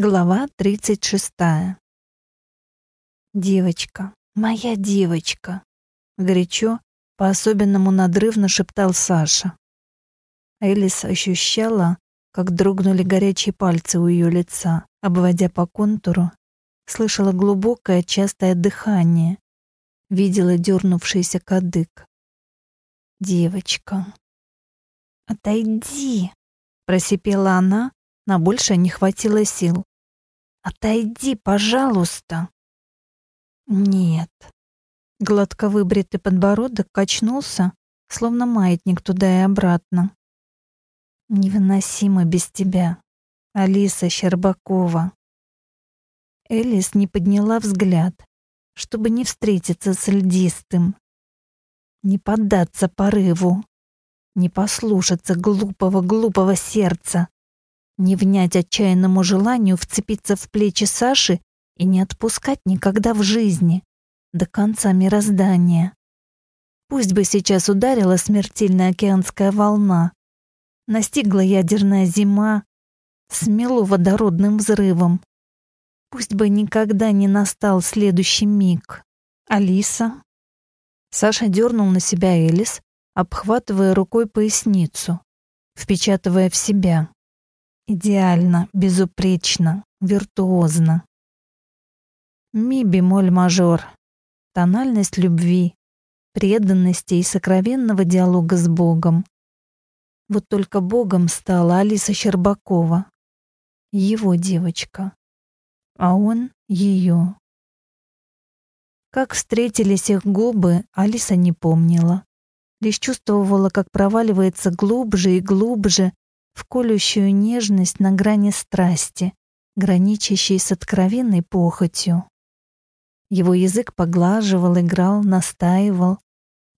Глава 36. Девочка, моя девочка, горячо, по-особенному надрывно шептал Саша. Элис ощущала, как дрогнули горячие пальцы у ее лица, обводя по контуру, слышала глубокое частое дыхание, видела дернувшийся кадык. Девочка. Отойди, просипела она, на больше не хватило сил. Отойди, пожалуйста. Нет. Гладко выбритый подбородок качнулся, словно маятник туда и обратно. Невыносимо без тебя. Алиса Щербакова. Элис не подняла взгляд, чтобы не встретиться с льдистым. Не поддаться порыву. Не послушаться глупого-глупого сердца, не внять отчаянному желанию вцепиться в плечи Саши и не отпускать никогда в жизни, до конца мироздания. Пусть бы сейчас ударила смертельная океанская волна, настигла ядерная зима, смело водородным взрывом. Пусть бы никогда не настал следующий миг. Алиса. Саша дернул на себя Элис, обхватывая рукой поясницу, впечатывая в себя. Идеально, безупречно, виртуозно. Ми бемоль мажор. Тональность любви, преданности и сокровенного диалога с Богом. Вот только Богом стала Алиса Щербакова. Его девочка. А он ее. Как встретились их губы, Алиса не помнила. Лишь чувствовала, как проваливается глубже и глубже в колющую нежность на грани страсти, граничащей с откровенной похотью. Его язык поглаживал, играл, настаивал,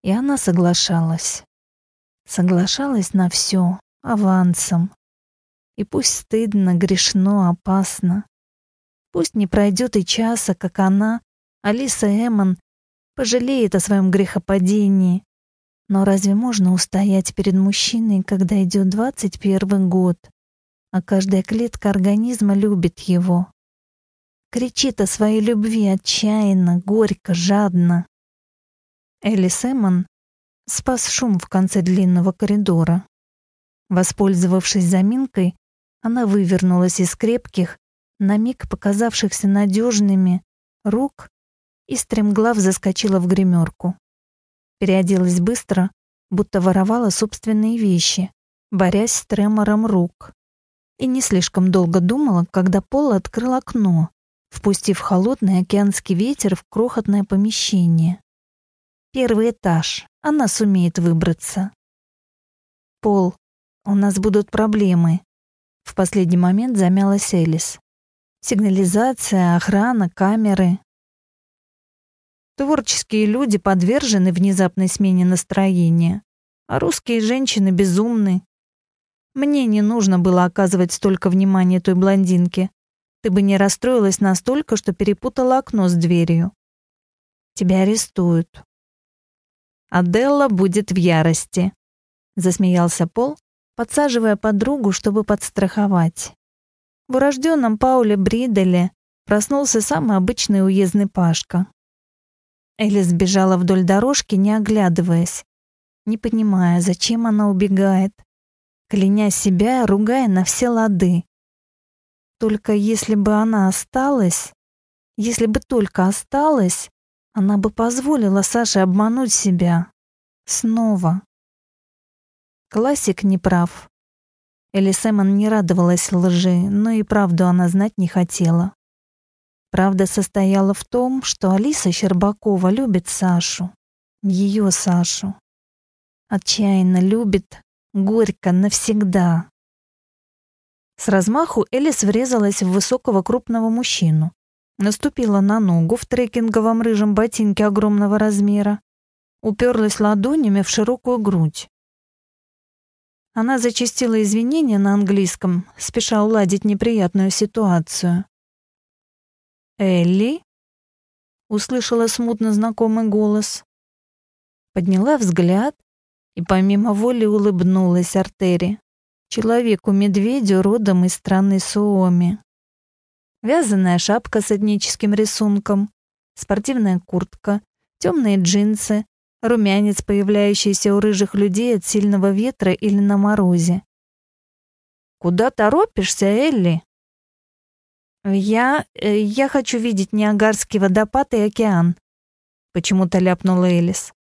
и она соглашалась. Соглашалась на все, авансом. И пусть стыдно, грешно, опасно. Пусть не пройдет и часа, как она, Алиса Эммон, пожалеет о своем грехопадении, но разве можно устоять перед мужчиной, когда идет двадцать первый год, а каждая клетка организма любит его? Кричит о своей любви отчаянно, горько, жадно. Элли Сэмон спас шум в конце длинного коридора. Воспользовавшись заминкой, она вывернулась из крепких, на миг показавшихся надежными, рук и стремглав заскочила в гримерку. Переоделась быстро, будто воровала собственные вещи, борясь с тремором рук. И не слишком долго думала, когда Пол открыл окно, впустив холодный океанский ветер в крохотное помещение. Первый этаж. Она сумеет выбраться. Пол, у нас будут проблемы. В последний момент замялась Элис. Сигнализация, охрана, камеры. Творческие люди подвержены внезапной смене настроения, а русские женщины безумны. Мне не нужно было оказывать столько внимания той блондинке. Ты бы не расстроилась настолько, что перепутала окно с дверью. Тебя арестуют. Аделла будет в ярости, засмеялся Пол, подсаживая подругу, чтобы подстраховать. В урожденном Пауле Бриделе проснулся самый обычный уездный Пашка. Элис бежала вдоль дорожки, не оглядываясь, не понимая, зачем она убегает, кляня себя, ругая на все лады. Только если бы она осталась, если бы только осталась, она бы позволила Саше обмануть себя. Снова. Классик не прав. Элли Сэмон не радовалась лжи, но и правду она знать не хотела. Правда состояла в том, что Алиса Щербакова любит Сашу, ее Сашу. Отчаянно любит, горько, навсегда. С размаху Элис врезалась в высокого крупного мужчину. Наступила на ногу в трекинговом рыжем ботинке огромного размера. Уперлась ладонями в широкую грудь. Она зачастила извинения на английском, спеша уладить неприятную ситуацию. «Элли?» — услышала смутно знакомый голос. Подняла взгляд и помимо воли улыбнулась Артери, человеку-медведю родом из страны Суоми. Вязаная шапка с этническим рисунком, спортивная куртка, темные джинсы, румянец, появляющийся у рыжих людей от сильного ветра или на морозе. «Куда торопишься, Элли?» «Я... Э, я хочу видеть Ниагарский водопад и океан», — почему-то ляпнула Элис.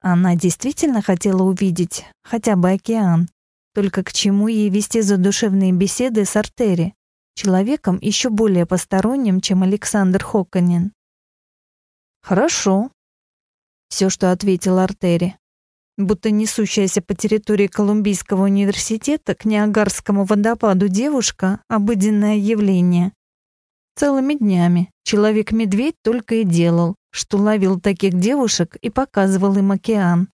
Она действительно хотела увидеть хотя бы океан. Только к чему ей вести задушевные беседы с Артери, человеком еще более посторонним, чем Александр Хоконин? «Хорошо», — все, что ответил Артери. Будто несущаяся по территории Колумбийского университета к Ниагарскому водопаду девушка — обыденное явление. Целыми днями человек-медведь только и делал, что ловил таких девушек и показывал им океан.